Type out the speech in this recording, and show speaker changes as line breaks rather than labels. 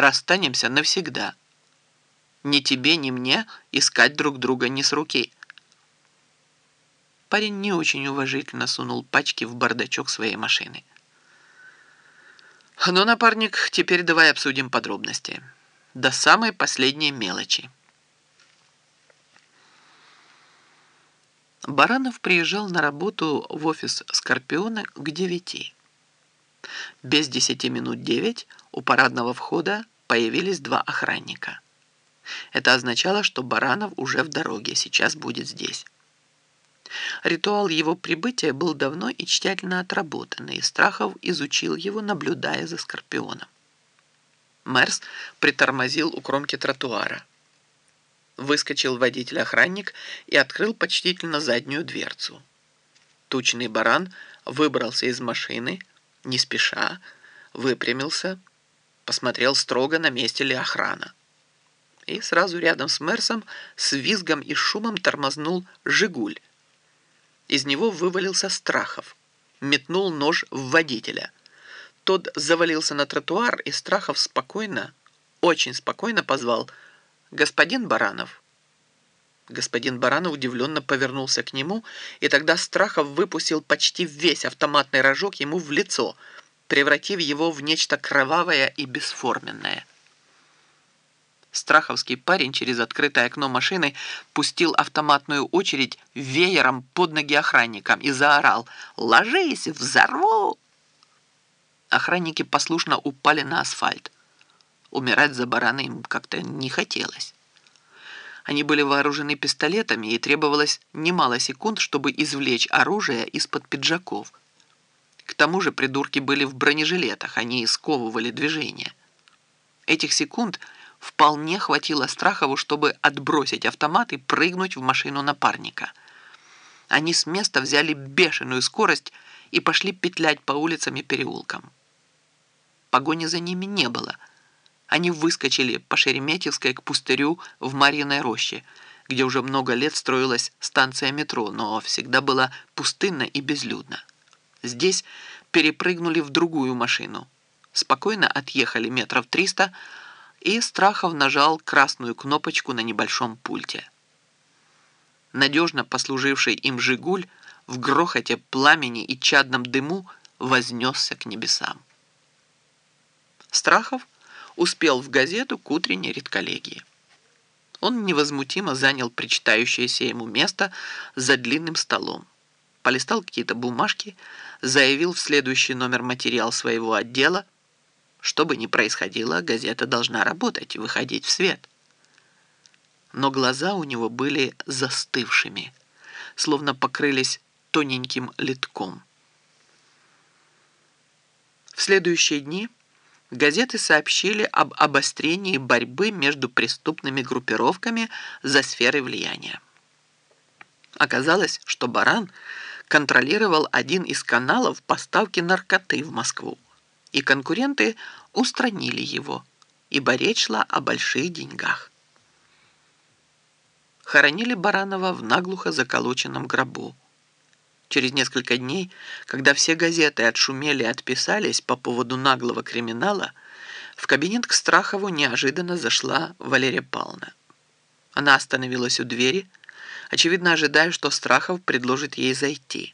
расстанемся навсегда. Ни тебе, ни мне искать друг друга не с руки». Парень не очень уважительно сунул пачки в бардачок своей машины. «Ну, напарник, теперь давай обсудим подробности. До самой последней мелочи». Баранов приезжал на работу в офис «Скорпиона» к девяти. Без десяти минут девять у парадного входа появились два охранника. Это означало, что Баранов уже в дороге, сейчас будет здесь. Ритуал его прибытия был давно и тщательно отработан, и Страхов изучил его, наблюдая за Скорпионом. Мерс притормозил у кромки тротуара. Выскочил водитель-охранник и открыл почтительно заднюю дверцу. Тучный баран выбрался из машины, не спеша, выпрямился, посмотрел строго, на месте ли охрана. И сразу рядом с Мерсом с визгом и шумом тормознул «Жигуль». Из него вывалился Страхов, метнул нож в водителя. Тот завалился на тротуар, и Страхов спокойно, очень спокойно позвал «Господин Баранов». Господин Баранов удивленно повернулся к нему, и тогда Страхов выпустил почти весь автоматный рожок ему в лицо, превратив его в нечто кровавое и бесформенное. Страховский парень через открытое окно машины пустил автоматную очередь веером под ноги охранникам и заорал «Ложись, взорву!». Охранники послушно упали на асфальт. Умирать за барана им как-то не хотелось. Они были вооружены пистолетами, и требовалось немало секунд, чтобы извлечь оружие из-под пиджаков. К тому же придурки были в бронежилетах, они сковывали движение. Этих секунд вполне хватило Страхову, чтобы отбросить автомат и прыгнуть в машину напарника. Они с места взяли бешеную скорость и пошли петлять по улицам и переулкам. Погони за ними не было – они выскочили по Шереметьевской к пустырю в Марьиной роще, где уже много лет строилась станция метро, но всегда было пустынно и безлюдно. Здесь перепрыгнули в другую машину, спокойно отъехали метров триста, и Страхов нажал красную кнопочку на небольшом пульте. Надежно послуживший им «Жигуль» в грохоте пламени и чадном дыму вознесся к небесам. Страхов успел в газету к утренней редколлегии. Он невозмутимо занял причитающееся ему место за длинным столом, полистал какие-то бумажки, заявил в следующий номер материал своего отдела. Что бы ни происходило, газета должна работать и выходить в свет. Но глаза у него были застывшими, словно покрылись тоненьким литком. В следующие дни газеты сообщили об обострении борьбы между преступными группировками за сферой влияния. Оказалось, что Баран контролировал один из каналов поставки наркоты в Москву, и конкуренты устранили его, ибо речь шла о больших деньгах. Хоронили Баранова в наглухо заколоченном гробу. Через несколько дней, когда все газеты отшумели и отписались по поводу наглого криминала, в кабинет к Страхову неожиданно зашла Валерия Павловна. Она остановилась у двери, очевидно ожидая, что Страхов предложит ей зайти.